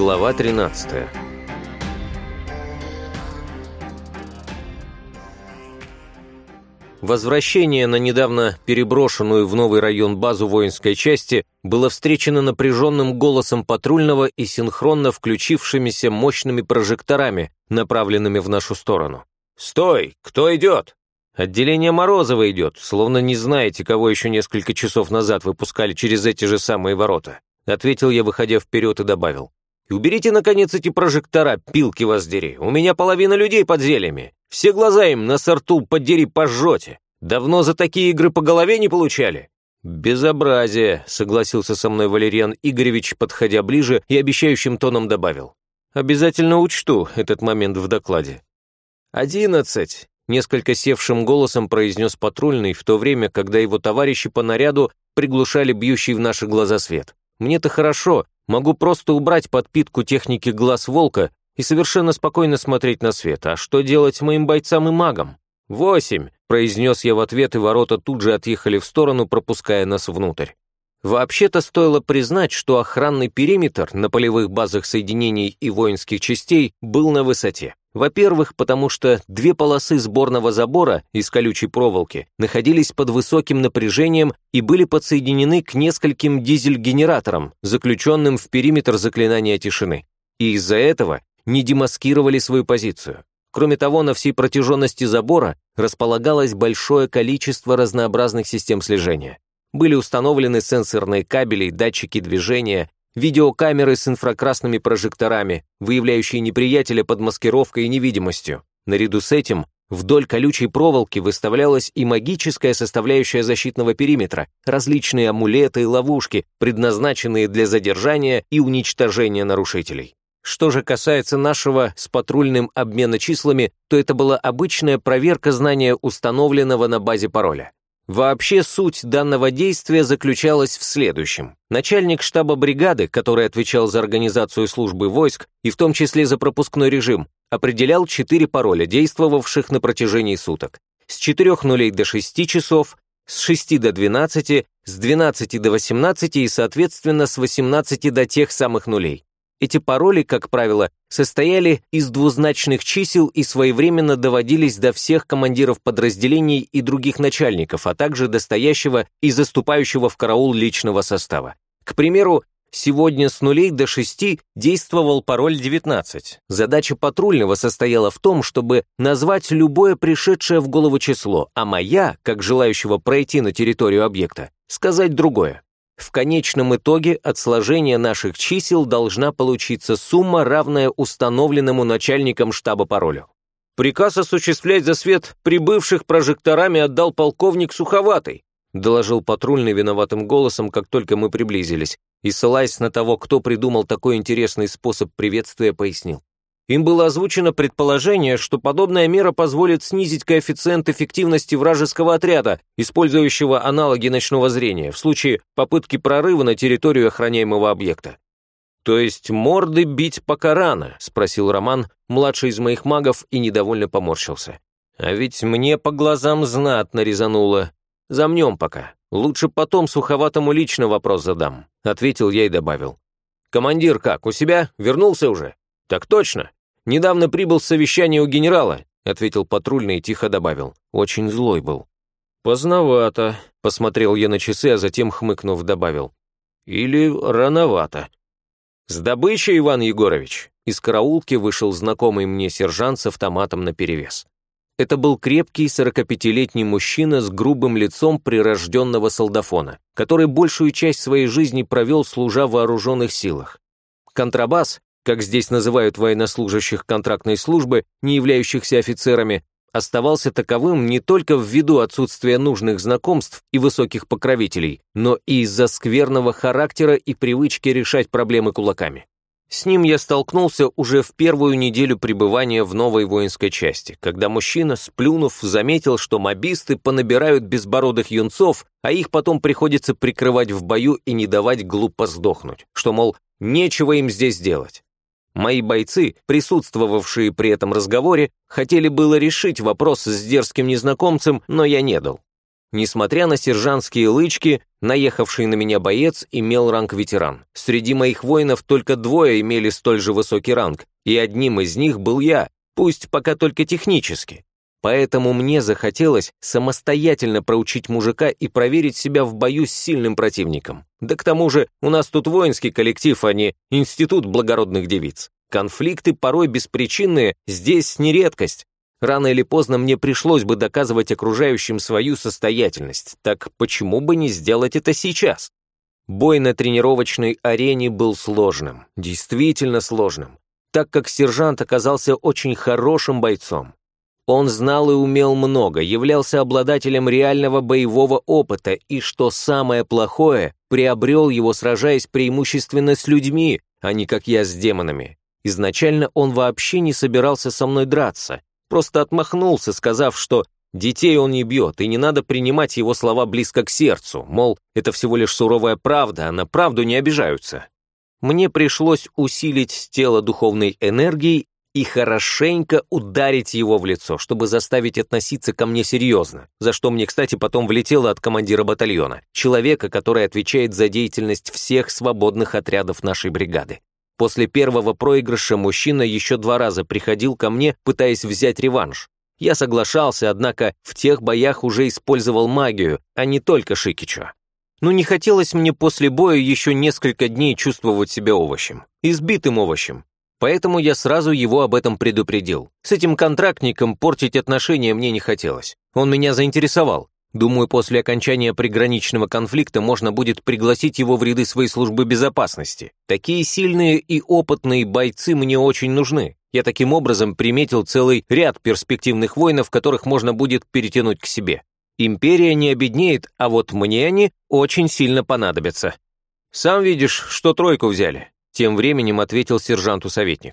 Глава 13 Возвращение на недавно переброшенную в новый район базу воинской части было встречено напряженным голосом патрульного и синхронно включившимися мощными прожекторами, направленными в нашу сторону. «Стой! Кто идет?» «Отделение Морозова идет, словно не знаете, кого еще несколько часов назад выпускали через эти же самые ворота», ответил я, выходя вперед и добавил. «И уберите, наконец, эти прожектора, пилки вас дери. У меня половина людей под зельями. Все глаза им на сорту подери пожжете. Давно за такие игры по голове не получали?» «Безобразие», — согласился со мной Валериан Игоревич, подходя ближе и обещающим тоном добавил. «Обязательно учту этот момент в докладе». «Одиннадцать», — несколько севшим голосом произнес патрульный, в то время, когда его товарищи по наряду приглушали бьющий в наши глаза свет. «Мне-то хорошо, могу просто убрать подпитку техники глаз волка и совершенно спокойно смотреть на свет. А что делать моим бойцам и магам? «Восемь», — произнес я в ответ, и ворота тут же отъехали в сторону, пропуская нас внутрь. Вообще-то стоило признать, что охранный периметр на полевых базах соединений и воинских частей был на высоте. Во-первых, потому что две полосы сборного забора из колючей проволоки находились под высоким напряжением и были подсоединены к нескольким дизель-генераторам, заключенным в периметр заклинания тишины. И из-за этого не демаскировали свою позицию. Кроме того, на всей протяженности забора располагалось большое количество разнообразных систем слежения. Были установлены сенсорные кабели, датчики движения, видеокамеры с инфракрасными прожекторами, выявляющие неприятеля под маскировкой и невидимостью. Наряду с этим вдоль колючей проволоки выставлялась и магическая составляющая защитного периметра, различные амулеты и ловушки, предназначенные для задержания и уничтожения нарушителей. Что же касается нашего с патрульным обмена числами, то это была обычная проверка знания установленного на базе пароля. Вообще суть данного действия заключалась в следующем. Начальник штаба бригады, который отвечал за организацию службы войск и в том числе за пропускной режим, определял четыре пароля, действовавших на протяжении суток. С 4 нулей до 6 часов, с 6 до 12, с 12 до 18 и, соответственно, с 18 до тех самых нулей. Эти пароли, как правило, состояли из двузначных чисел и своевременно доводились до всех командиров подразделений и других начальников, а также до стоящего и заступающего в караул личного состава. К примеру, сегодня с нулей до шести действовал пароль 19. Задача патрульного состояла в том, чтобы назвать любое пришедшее в голову число, а моя, как желающего пройти на территорию объекта, сказать другое. В конечном итоге от сложения наших чисел должна получиться сумма, равная установленному начальником штаба паролю. Приказ осуществлять засвет прибывших прожекторами отдал полковник Суховатый, доложил патрульный виноватым голосом, как только мы приблизились, и, ссылаясь на того, кто придумал такой интересный способ приветствия, пояснил. Им было озвучено предположение, что подобная мера позволит снизить коэффициент эффективности вражеского отряда, использующего аналоги ночного зрения, в случае попытки прорыва на территорию охраняемого объекта. «То есть морды бить пока рано?» — спросил Роман, младший из моих магов, и недовольно поморщился. «А ведь мне по глазам знатно резануло. Замнем пока. Лучше потом суховатому лично вопрос задам», — ответил я и добавил. «Командир как, у себя? Вернулся уже?» «Так точно. «Недавно прибыл с совещания у генерала», — ответил патрульный и тихо добавил. Очень злой был. «Поздновато», — посмотрел я на часы, а затем, хмыкнув, добавил. «Или рановато». «С добычей, Иван Егорович!» Из караулки вышел знакомый мне сержант с автоматом наперевес. Это был крепкий 45-летний мужчина с грубым лицом прирожденного солдафона, который большую часть своей жизни провел, служа в вооруженных силах. Контрабас, как здесь называют военнослужащих контрактной службы, не являющихся офицерами, оставался таковым не только ввиду отсутствия нужных знакомств и высоких покровителей, но и из-за скверного характера и привычки решать проблемы кулаками. С ним я столкнулся уже в первую неделю пребывания в новой воинской части, когда мужчина, сплюнув, заметил, что мобисты понабирают безбородых юнцов, а их потом приходится прикрывать в бою и не давать глупо сдохнуть, что, мол, нечего им здесь делать. Мои бойцы, присутствовавшие при этом разговоре, хотели было решить вопрос с дерзким незнакомцем, но я не дал. Несмотря на сержантские лычки, наехавший на меня боец имел ранг ветеран. Среди моих воинов только двое имели столь же высокий ранг, и одним из них был я, пусть пока только технически. Поэтому мне захотелось самостоятельно проучить мужика и проверить себя в бою с сильным противником. Да к тому же у нас тут воинский коллектив, а не институт благородных девиц. Конфликты, порой беспричинные, здесь не редкость. Рано или поздно мне пришлось бы доказывать окружающим свою состоятельность, так почему бы не сделать это сейчас? Бой на тренировочной арене был сложным, действительно сложным, так как сержант оказался очень хорошим бойцом. Он знал и умел много, являлся обладателем реального боевого опыта и, что самое плохое, приобрел его, сражаясь преимущественно с людьми, а не как я с демонами. Изначально он вообще не собирался со мной драться, просто отмахнулся, сказав, что детей он не бьет, и не надо принимать его слова близко к сердцу, мол, это всего лишь суровая правда, а на правду не обижаются. Мне пришлось усилить тело духовной энергией и хорошенько ударить его в лицо, чтобы заставить относиться ко мне серьезно, за что мне, кстати, потом влетело от командира батальона, человека, который отвечает за деятельность всех свободных отрядов нашей бригады. После первого проигрыша мужчина еще два раза приходил ко мне, пытаясь взять реванш. Я соглашался, однако в тех боях уже использовал магию, а не только Шикича. Но не хотелось мне после боя еще несколько дней чувствовать себя овощем. Избитым овощем. Поэтому я сразу его об этом предупредил. С этим контрактником портить отношения мне не хотелось. Он меня заинтересовал. Думаю, после окончания приграничного конфликта можно будет пригласить его в ряды своей службы безопасности. Такие сильные и опытные бойцы мне очень нужны. Я таким образом приметил целый ряд перспективных воинов, которых можно будет перетянуть к себе. Империя не обеднеет, а вот мне они очень сильно понадобятся. «Сам видишь, что тройку взяли», — тем временем ответил сержанту-советник.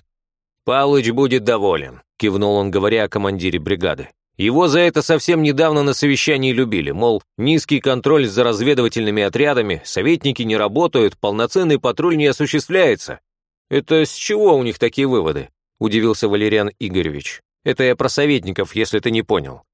«Палыч будет доволен», — кивнул он, говоря о командире бригады. Его за это совсем недавно на совещании любили, мол, низкий контроль за разведывательными отрядами, советники не работают, полноценный патруль не осуществляется. Это с чего у них такие выводы? Удивился Валериан Игоревич. Это я про советников, если ты не понял.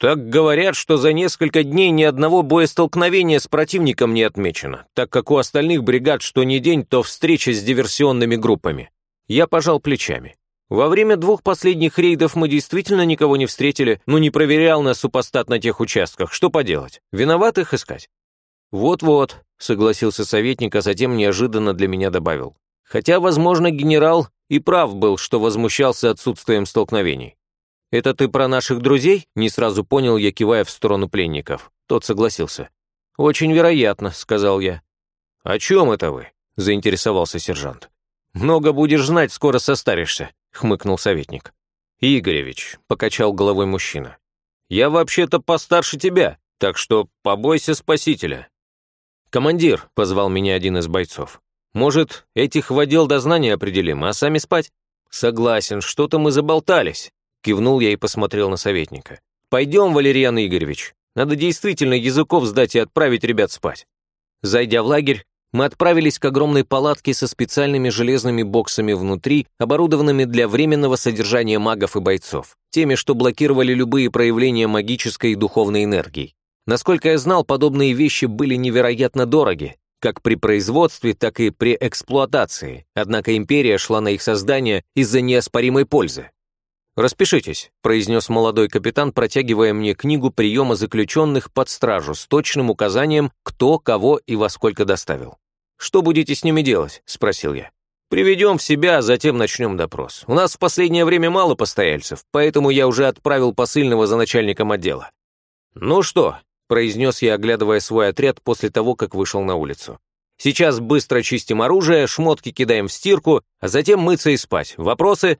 Так говорят, что за несколько дней ни одного боестолкновения с противником не отмечено, так как у остальных бригад что ни день, то встреча с диверсионными группами. Я пожал плечами. Во время двух последних рейдов мы действительно никого не встретили, но не проверял нас супостат на тех участках. Что поделать? Виноватых искать? Вот-вот, согласился советник, а затем неожиданно для меня добавил. Хотя, возможно, генерал и прав был, что возмущался отсутствием столкновений. «Это ты про наших друзей?» — не сразу понял я, кивая в сторону пленников. Тот согласился. «Очень вероятно», — сказал я. «О чем это вы?» — заинтересовался сержант. «Много будешь знать, скоро состаришься», — хмыкнул советник. «Игоревич», — покачал головой мужчина, — «я вообще-то постарше тебя, так что побойся спасителя». «Командир», — позвал меня один из бойцов, — «может, этих в отдел дознания определим, а сами спать?» «Согласен, что-то мы заболтались», — кивнул я и посмотрел на советника. «Пойдем, Валерьян Игоревич, надо действительно языков сдать и отправить ребят спать». Зайдя в лагерь, мы отправились к огромной палатке со специальными железными боксами внутри, оборудованными для временного содержания магов и бойцов, теми, что блокировали любые проявления магической и духовной энергии. Насколько я знал, подобные вещи были невероятно дороги, как при производстве, так и при эксплуатации, однако империя шла на их создание из-за неоспоримой пользы. «Распишитесь», — произнес молодой капитан, протягивая мне книгу приема заключенных под стражу с точным указанием, кто, кого и во сколько доставил. «Что будете с ними делать?» — спросил я. «Приведем в себя, а затем начнем допрос. У нас в последнее время мало постояльцев, поэтому я уже отправил посыльного за начальником отдела». «Ну что?» — произнес я, оглядывая свой отряд после того, как вышел на улицу. «Сейчас быстро чистим оружие, шмотки кидаем в стирку, а затем мыться и спать. Вопросы?»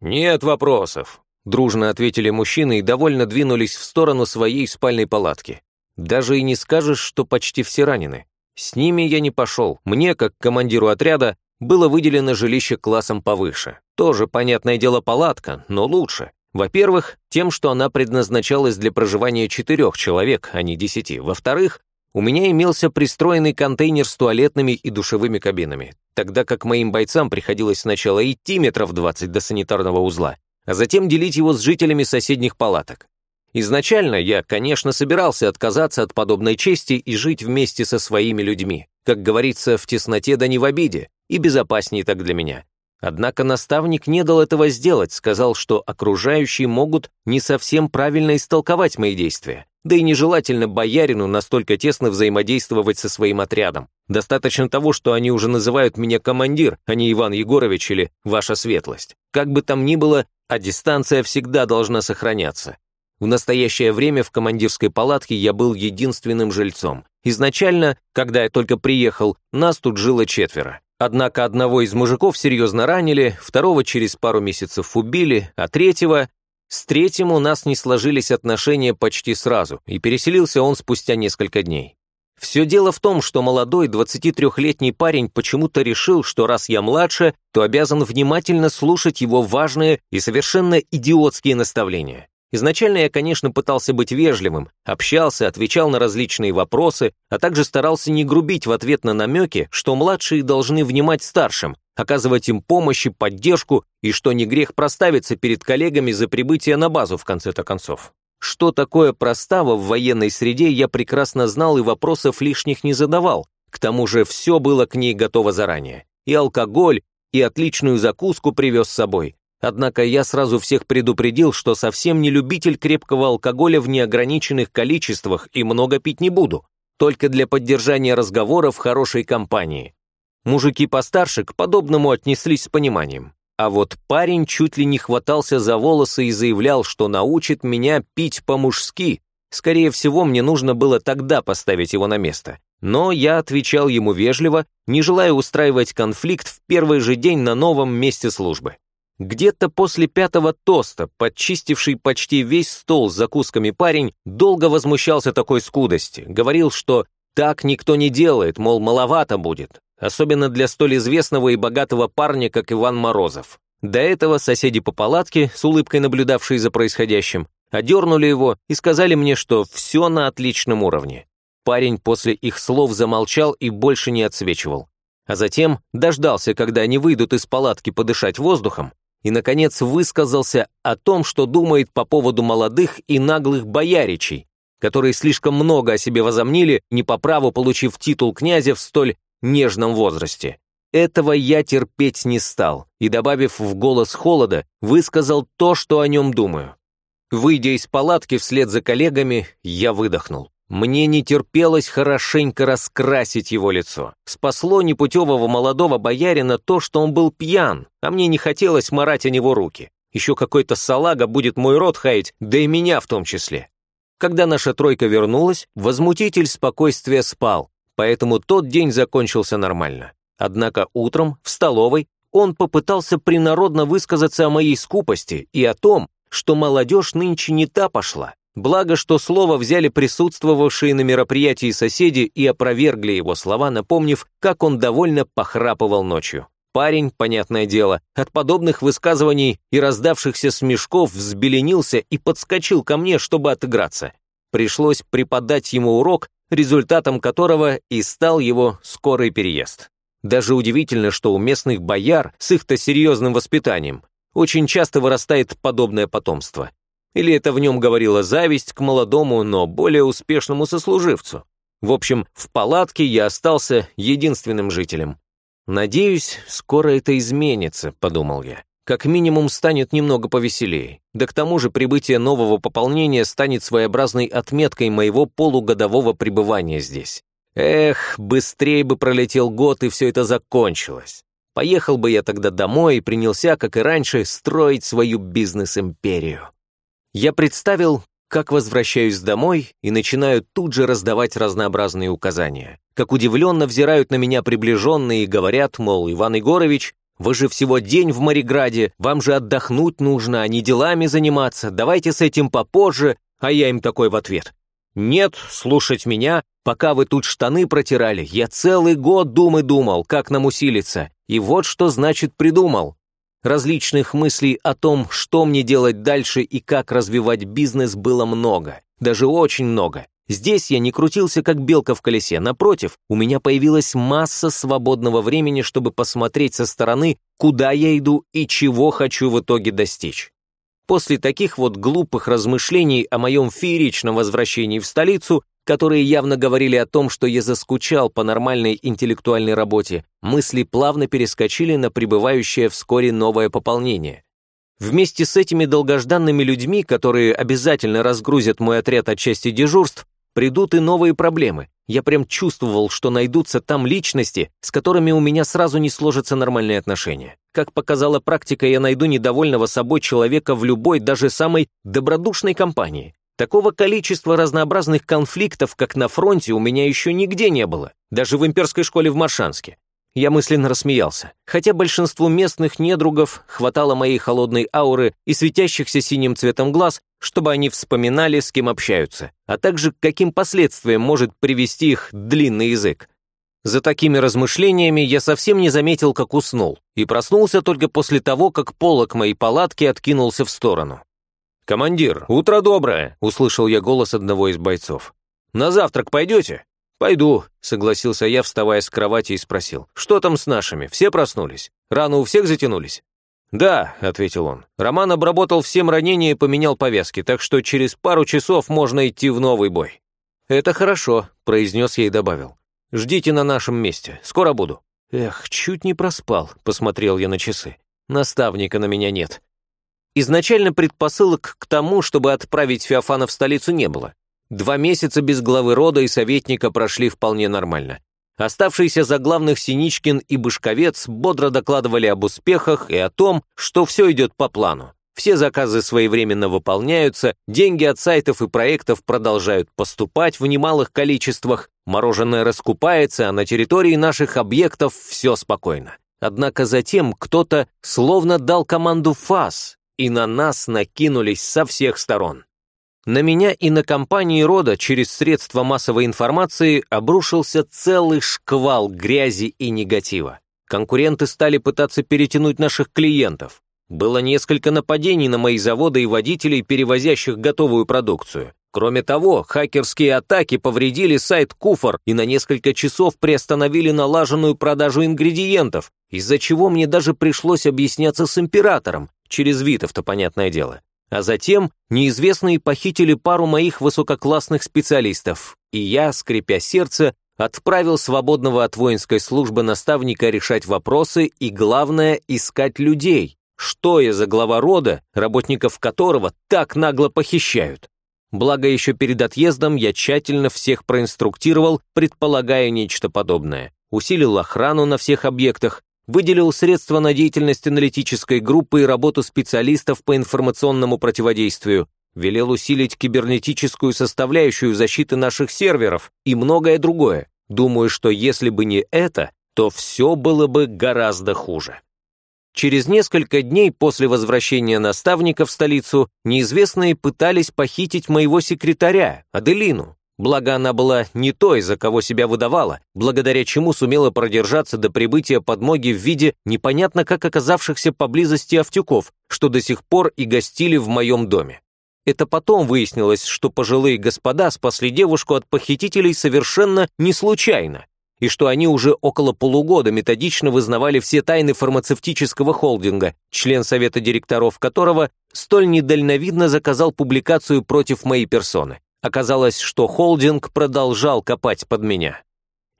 «Нет вопросов», — дружно ответили мужчины и довольно двинулись в сторону своей спальной палатки. Даже и не скажешь, что почти все ранены. С ними я не пошел. Мне, как командиру отряда, было выделено жилище классом повыше. Тоже, понятное дело, палатка, но лучше. Во-первых, тем, что она предназначалась для проживания четырех человек, а не десяти. Во-вторых, у меня имелся пристроенный контейнер с туалетными и душевыми кабинами, тогда как моим бойцам приходилось сначала идти метров 20 до санитарного узла, а затем делить его с жителями соседних палаток. Изначально я, конечно, собирался отказаться от подобной чести и жить вместе со своими людьми. Как говорится, в тесноте да не в обиде, и безопаснее так для меня. Однако наставник не дал этого сделать, сказал, что окружающие могут не совсем правильно истолковать мои действия. Да и нежелательно боярину настолько тесно взаимодействовать со своим отрядом. Достаточно того, что они уже называют меня командир, а не Иван Егорович или ваша светлость. Как бы там ни было, а дистанция всегда должна сохраняться. В настоящее время в командирской палатке я был единственным жильцом. Изначально, когда я только приехал, нас тут жило четверо. Однако одного из мужиков серьезно ранили, второго через пару месяцев убили, а третьего... С третьим у нас не сложились отношения почти сразу, и переселился он спустя несколько дней. Все дело в том, что молодой 23-летний парень почему-то решил, что раз я младше, то обязан внимательно слушать его важные и совершенно идиотские наставления. Изначально я, конечно, пытался быть вежливым, общался, отвечал на различные вопросы, а также старался не грубить в ответ на намеки, что младшие должны внимать старшим, оказывать им помощь и поддержку, и что не грех проставиться перед коллегами за прибытие на базу в конце-то концов. Что такое простава в военной среде, я прекрасно знал и вопросов лишних не задавал, к тому же все было к ней готово заранее. И алкоголь, и отличную закуску привез с собой, Однако я сразу всех предупредил, что совсем не любитель крепкого алкоголя в неограниченных количествах и много пить не буду, только для поддержания разговора в хорошей компании. Мужики постарше к подобному отнеслись с пониманием. А вот парень чуть ли не хватался за волосы и заявлял, что научит меня пить по-мужски. Скорее всего, мне нужно было тогда поставить его на место. Но я отвечал ему вежливо, не желая устраивать конфликт в первый же день на новом месте службы. Где-то после пятого тоста, подчистивший почти весь стол с закусками парень, долго возмущался такой скудости, говорил, что так никто не делает, мол, маловато будет, особенно для столь известного и богатого парня, как Иван Морозов. До этого соседи по палатке, с улыбкой наблюдавшие за происходящим, одернули его и сказали мне, что все на отличном уровне. Парень после их слов замолчал и больше не отсвечивал. А затем дождался, когда они выйдут из палатки подышать воздухом, и, наконец, высказался о том, что думает по поводу молодых и наглых бояричей, которые слишком много о себе возомнили, не по праву получив титул князя в столь нежном возрасте. Этого я терпеть не стал, и, добавив в голос холода, высказал то, что о нем думаю. Выйдя из палатки вслед за коллегами, я выдохнул. Мне не терпелось хорошенько раскрасить его лицо. Спасло непутевого молодого боярина то, что он был пьян, а мне не хотелось морать о него руки. Еще какой-то салага будет мой рот хаять, да и меня в том числе. Когда наша тройка вернулась, возмутитель спокойствия спал, поэтому тот день закончился нормально. Однако утром, в столовой, он попытался принародно высказаться о моей скупости и о том, что молодежь нынче не та пошла, Благо, что слово взяли присутствовавшие на мероприятии соседи и опровергли его слова, напомнив, как он довольно похрапывал ночью. Парень, понятное дело, от подобных высказываний и раздавшихся смешков взбеленился и подскочил ко мне, чтобы отыграться. Пришлось преподать ему урок, результатом которого и стал его скорый переезд. Даже удивительно, что у местных бояр с их-то серьезным воспитанием очень часто вырастает подобное потомство. Или это в нем говорила зависть к молодому, но более успешному сослуживцу? В общем, в палатке я остался единственным жителем. «Надеюсь, скоро это изменится», — подумал я. «Как минимум станет немного повеселее. Да к тому же прибытие нового пополнения станет своеобразной отметкой моего полугодового пребывания здесь. Эх, быстрее бы пролетел год, и все это закончилось. Поехал бы я тогда домой и принялся, как и раньше, строить свою бизнес-империю». Я представил, как возвращаюсь домой и начинаю тут же раздавать разнообразные указания. Как удивленно взирают на меня приближенные и говорят, мол, Иван Егорович, вы же всего день в Мариграде, вам же отдохнуть нужно, а не делами заниматься, давайте с этим попозже, а я им такой в ответ. Нет, слушать меня, пока вы тут штаны протирали, я целый год думы думал, как нам усилиться, и вот что значит придумал. Различных мыслей о том, что мне делать дальше и как развивать бизнес, было много, даже очень много. Здесь я не крутился, как белка в колесе. Напротив, у меня появилась масса свободного времени, чтобы посмотреть со стороны, куда я иду и чего хочу в итоге достичь. После таких вот глупых размышлений о моем фееричном возвращении в столицу, которые явно говорили о том, что я заскучал по нормальной интеллектуальной работе, мысли плавно перескочили на прибывающее вскоре новое пополнение. Вместе с этими долгожданными людьми, которые обязательно разгрузят мой отряд от части дежурств, придут и новые проблемы. Я прям чувствовал, что найдутся там личности, с которыми у меня сразу не сложатся нормальные отношения. Как показала практика, я найду недовольного собой человека в любой, даже самой добродушной компании. Такого количества разнообразных конфликтов, как на фронте, у меня еще нигде не было, даже в имперской школе в Маршанске. Я мысленно рассмеялся, хотя большинству местных недругов хватало моей холодной ауры и светящихся синим цветом глаз, чтобы они вспоминали, с кем общаются, а также к каким последствиям может привести их длинный язык. За такими размышлениями я совсем не заметил, как уснул, и проснулся только после того, как полок моей палатки откинулся в сторону. «Командир, утро доброе!» — услышал я голос одного из бойцов. «На завтрак пойдете?» «Пойду», — согласился я, вставая с кровати и спросил. «Что там с нашими? Все проснулись? Раны у всех затянулись?» «Да», — ответил он. «Роман обработал всем ранения и поменял повязки, так что через пару часов можно идти в новый бой». «Это хорошо», — произнес я и добавил. «Ждите на нашем месте, скоро буду». «Эх, чуть не проспал», — посмотрел я на часы. «Наставника на меня нет». Изначально предпосылок к тому, чтобы отправить Феофана в столицу, не было. Два месяца без главы рода и советника прошли вполне нормально. Оставшиеся за главных Синичкин и Бышковец бодро докладывали об успехах и о том, что все идет по плану. Все заказы своевременно выполняются, деньги от сайтов и проектов продолжают поступать в немалых количествах, мороженое раскупается, а на территории наших объектов все спокойно. Однако затем кто-то словно дал команду «ФАС», и на нас накинулись со всех сторон. На меня и на компании рода через средства массовой информации обрушился целый шквал грязи и негатива. Конкуренты стали пытаться перетянуть наших клиентов. Было несколько нападений на мои заводы и водителей, перевозящих готовую продукцию. Кроме того, хакерские атаки повредили сайт Куфор и на несколько часов приостановили налаженную продажу ингредиентов, из-за чего мне даже пришлось объясняться с императором, через Витов-то, понятное дело. А затем неизвестные похитили пару моих высококлассных специалистов, и я, скрипя сердце, отправил свободного от воинской службы наставника решать вопросы и, главное, искать людей. Что я за глава рода, работников которого так нагло похищают? Благо, еще перед отъездом я тщательно всех проинструктировал, предполагая нечто подобное. Усилил охрану на всех объектах, выделил средства на деятельность аналитической группы и работу специалистов по информационному противодействию, велел усилить кибернетическую составляющую защиты наших серверов и многое другое. Думаю, что если бы не это, то все было бы гораздо хуже. Через несколько дней после возвращения наставника в столицу неизвестные пытались похитить моего секретаря, Аделину. Благо она была не той, за кого себя выдавала, благодаря чему сумела продержаться до прибытия подмоги в виде непонятно как оказавшихся поблизости автюков, что до сих пор и гостили в моем доме. Это потом выяснилось, что пожилые господа спасли девушку от похитителей совершенно не случайно, и что они уже около полугода методично вызнавали все тайны фармацевтического холдинга, член совета директоров которого столь недальновидно заказал публикацию против моей персоны. Оказалось, что холдинг продолжал копать под меня.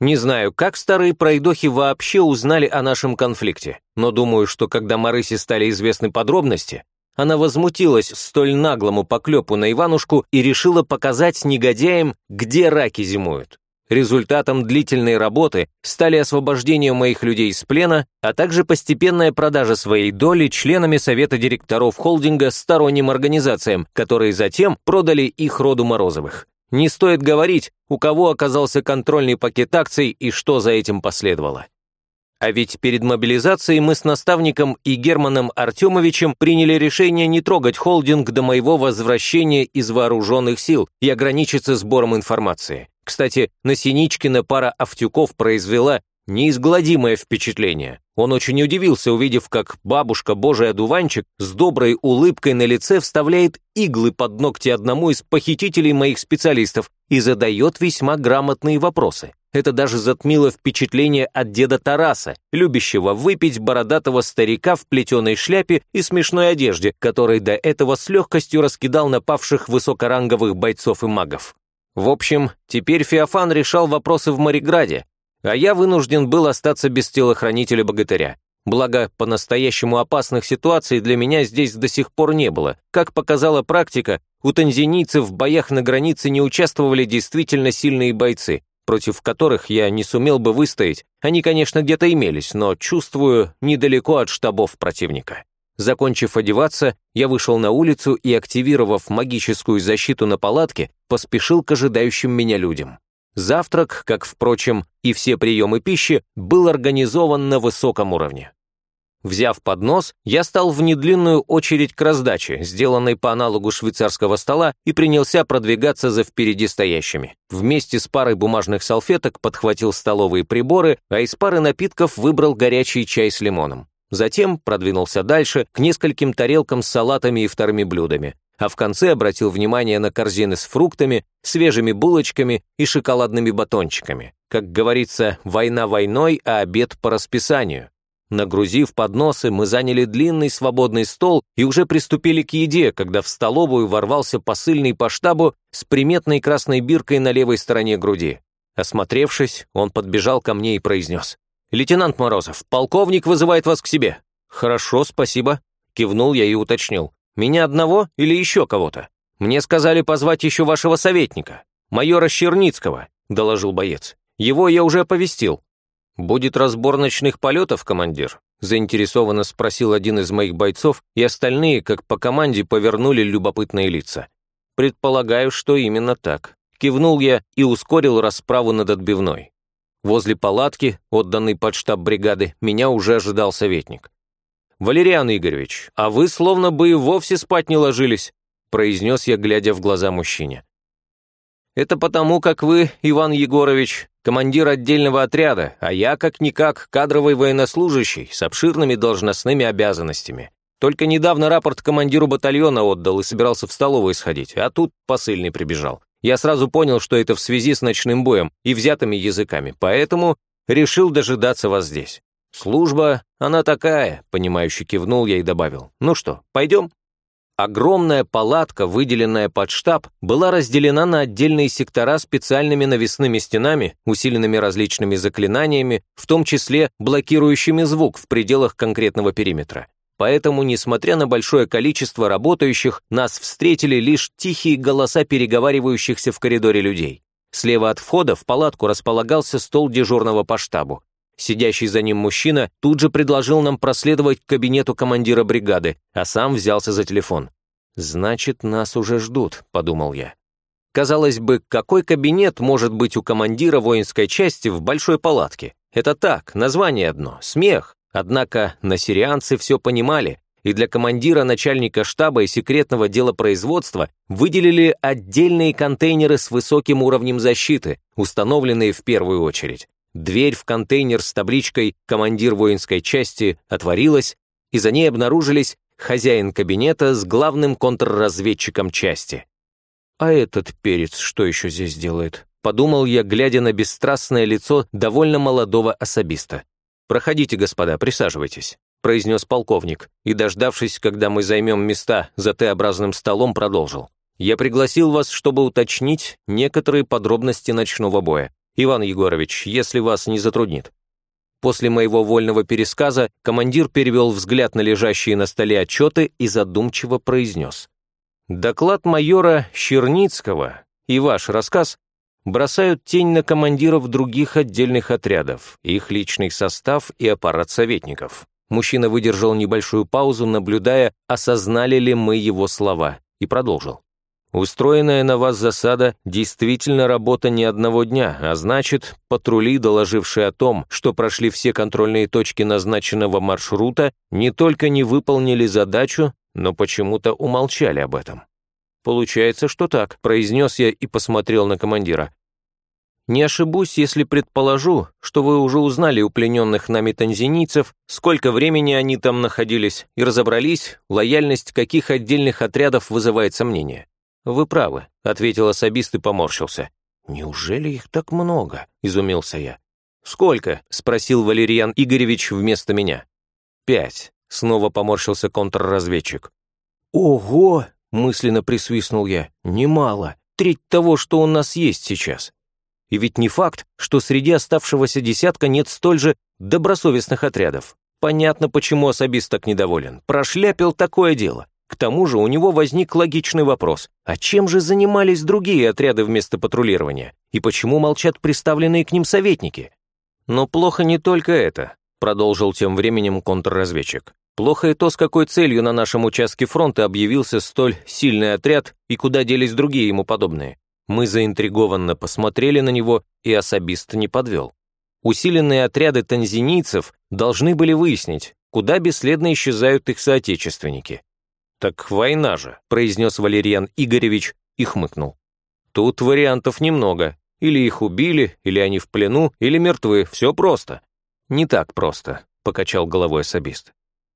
Не знаю, как старые пройдохи вообще узнали о нашем конфликте, но думаю, что когда Марысе стали известны подробности, она возмутилась столь наглому поклепу на Иванушку и решила показать негодяям, где раки зимуют. Результатом длительной работы стали освобождение моих людей из плена, а также постепенная продажа своей доли членами совета директоров холдинга сторонним организациям, которые затем продали их роду Морозовых. Не стоит говорить, у кого оказался контрольный пакет акций и что за этим последовало. А ведь перед мобилизацией мы с наставником и Германом Артемовичем приняли решение не трогать холдинг до моего возвращения из вооруженных сил и ограничиться сбором информации. Кстати, на Синичкина пара Автюков произвела неизгладимое впечатление. Он очень удивился, увидев, как бабушка Божий одуванчик с доброй улыбкой на лице вставляет иглы под ногти одному из похитителей моих специалистов и задает весьма грамотные вопросы. Это даже затмило впечатление от деда Тараса, любящего выпить бородатого старика в плетеной шляпе и смешной одежде, который до этого с легкостью раскидал напавших высокоранговых бойцов и магов. В общем, теперь Феофан решал вопросы в Мариграде, а я вынужден был остаться без телохранителя богатыря. Благо, по-настоящему опасных ситуаций для меня здесь до сих пор не было. Как показала практика, у танзинийцев в боях на границе не участвовали действительно сильные бойцы, против которых я не сумел бы выстоять. Они, конечно, где-то имелись, но, чувствую, недалеко от штабов противника. Закончив одеваться, я вышел на улицу и, активировав магическую защиту на палатке, поспешил к ожидающим меня людям. Завтрак, как, впрочем, и все приемы пищи, был организован на высоком уровне. Взяв поднос, я стал в недлинную очередь к раздаче, сделанной по аналогу швейцарского стола, и принялся продвигаться за впереди стоящими. Вместе с парой бумажных салфеток подхватил столовые приборы, а из пары напитков выбрал горячий чай с лимоном. Затем продвинулся дальше, к нескольким тарелкам с салатами и вторыми блюдами, а в конце обратил внимание на корзины с фруктами, свежими булочками и шоколадными батончиками. Как говорится, война войной, а обед по расписанию. Нагрузив подносы, мы заняли длинный свободный стол и уже приступили к еде, когда в столовую ворвался посыльный по штабу с приметной красной биркой на левой стороне груди. Осмотревшись, он подбежал ко мне и произнес. «Лейтенант Морозов, полковник вызывает вас к себе». «Хорошо, спасибо», — кивнул я и уточнил. «Меня одного или еще кого-то? Мне сказали позвать еще вашего советника, майора Щерницкого», — доложил боец. «Его я уже оповестил. «Будет разбор ночных полетов, командир?» заинтересованно спросил один из моих бойцов, и остальные, как по команде, повернули любопытные лица. «Предполагаю, что именно так». Кивнул я и ускорил расправу над отбивной. Возле палатки, отданной под штаб бригады, меня уже ожидал советник. «Валериан Игоревич, а вы словно бы и вовсе спать не ложились», произнес я, глядя в глаза мужчине. «Это потому, как вы, Иван Егорович, командир отдельного отряда, а я, как-никак, кадровый военнослужащий с обширными должностными обязанностями. Только недавно рапорт командиру батальона отдал и собирался в столовую сходить, а тут посыльный прибежал. Я сразу понял, что это в связи с ночным боем и взятыми языками, поэтому решил дожидаться вас здесь. Служба, она такая, понимающе кивнул я и добавил. Ну что, пойдем? Огромная палатка, выделенная под штаб, была разделена на отдельные сектора специальными навесными стенами, усиленными различными заклинаниями, в том числе блокирующими звук в пределах конкретного периметра. Поэтому, несмотря на большое количество работающих, нас встретили лишь тихие голоса переговаривающихся в коридоре людей. Слева от входа в палатку располагался стол дежурного по штабу. Сидящий за ним мужчина тут же предложил нам проследовать к кабинету командира бригады, а сам взялся за телефон. «Значит, нас уже ждут», — подумал я. Казалось бы, какой кабинет может быть у командира воинской части в большой палатке? Это так, название одно, смех. Однако насирианцы все понимали, и для командира начальника штаба и секретного дела производства выделили отдельные контейнеры с высоким уровнем защиты, установленные в первую очередь. Дверь в контейнер с табличкой «Командир воинской части» отворилась, и за ней обнаружились хозяин кабинета с главным контрразведчиком части. «А этот перец что еще здесь делает?» Подумал я, глядя на бесстрастное лицо довольно молодого особиста. «Проходите, господа, присаживайтесь», — произнес полковник, и, дождавшись, когда мы займем места за Т-образным столом, продолжил. «Я пригласил вас, чтобы уточнить некоторые подробности ночного боя. Иван Егорович, если вас не затруднит». После моего вольного пересказа командир перевел взгляд на лежащие на столе отчеты и задумчиво произнес. «Доклад майора Щерницкого и ваш рассказ бросают тень на командиров других отдельных отрядов, их личный состав и аппарат советников». Мужчина выдержал небольшую паузу, наблюдая, осознали ли мы его слова, и продолжил. Устроенная на вас засада действительно работа не одного дня, а значит, патрули, доложившие о том, что прошли все контрольные точки назначенного маршрута, не только не выполнили задачу, но почему-то умолчали об этом. «Получается, что так», — произнес я и посмотрел на командира. «Не ошибусь, если предположу, что вы уже узнали у плененных нами танзинийцев, сколько времени они там находились, и разобрались, лояльность каких отдельных отрядов вызывает сомнения». «Вы правы», — ответил особист и поморщился. «Неужели их так много?» — изумился я. «Сколько?» — спросил Валерьян Игоревич вместо меня. «Пять», — снова поморщился контрразведчик. «Ого!» — мысленно присвистнул я. «Немало. Треть того, что у нас есть сейчас. И ведь не факт, что среди оставшегося десятка нет столь же добросовестных отрядов. Понятно, почему особист так недоволен. Прошляпил такое дело. К тому же у него возник логичный вопрос. А чем же занимались другие отряды вместо патрулирования? И почему молчат представленные к ним советники? Но плохо не только это, продолжил тем временем контрразведчик. Плохо и то, с какой целью на нашем участке фронта объявился столь сильный отряд и куда делись другие ему подобные. Мы заинтригованно посмотрели на него, и особист не подвел. Усиленные отряды танзинийцев должны были выяснить, куда бесследно исчезают их соотечественники. «Так война же», — произнес Валерьян Игоревич и хмыкнул. «Тут вариантов немного. Или их убили, или они в плену, или мертвы. Все просто». «Не так просто», — покачал головой особист.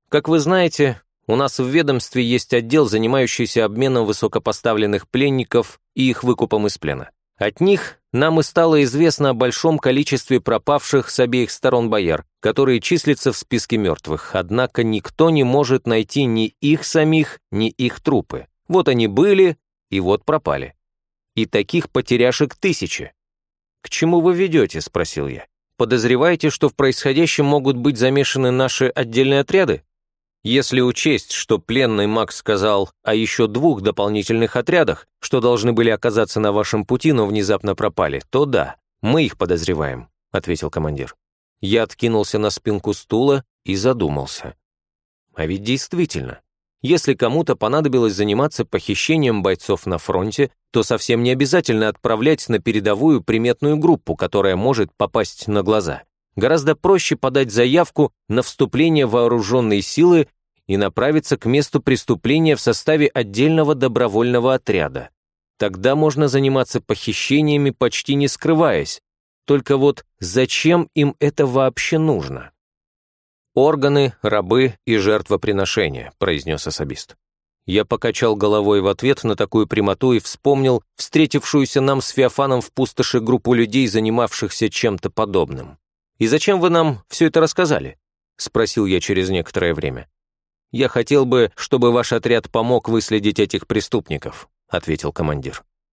«Как вы знаете, у нас в ведомстве есть отдел, занимающийся обменом высокопоставленных пленников и их выкупом из плена. От них нам и стало известно о большом количестве пропавших с обеих сторон бояр, которые числятся в списке мертвых, однако никто не может найти ни их самих, ни их трупы. Вот они были, и вот пропали. И таких потеряшек тысячи. «К чему вы ведете?» – спросил я. «Подозреваете, что в происходящем могут быть замешаны наши отдельные отряды?» Если учесть, что пленный Макс сказал о еще двух дополнительных отрядах, что должны были оказаться на вашем пути, но внезапно пропали, то да, мы их подозреваем», — ответил командир. Я откинулся на спинку стула и задумался. А ведь действительно, если кому-то понадобилось заниматься похищением бойцов на фронте, то совсем не обязательно отправлять на передовую приметную группу, которая может попасть на глаза. Гораздо проще подать заявку на вступление в вооруженные силы и направиться к месту преступления в составе отдельного добровольного отряда. Тогда можно заниматься похищениями, почти не скрываясь. Только вот зачем им это вообще нужно? «Органы, рабы и жертвоприношения», — произнес особист. Я покачал головой в ответ на такую прямоту и вспомнил встретившуюся нам с Феофаном в пустоши группу людей, занимавшихся чем-то подобным. «И зачем вы нам все это рассказали?» — спросил я через некоторое время. «Я хотел бы, чтобы ваш отряд помог выследить этих преступников», — ответил командир.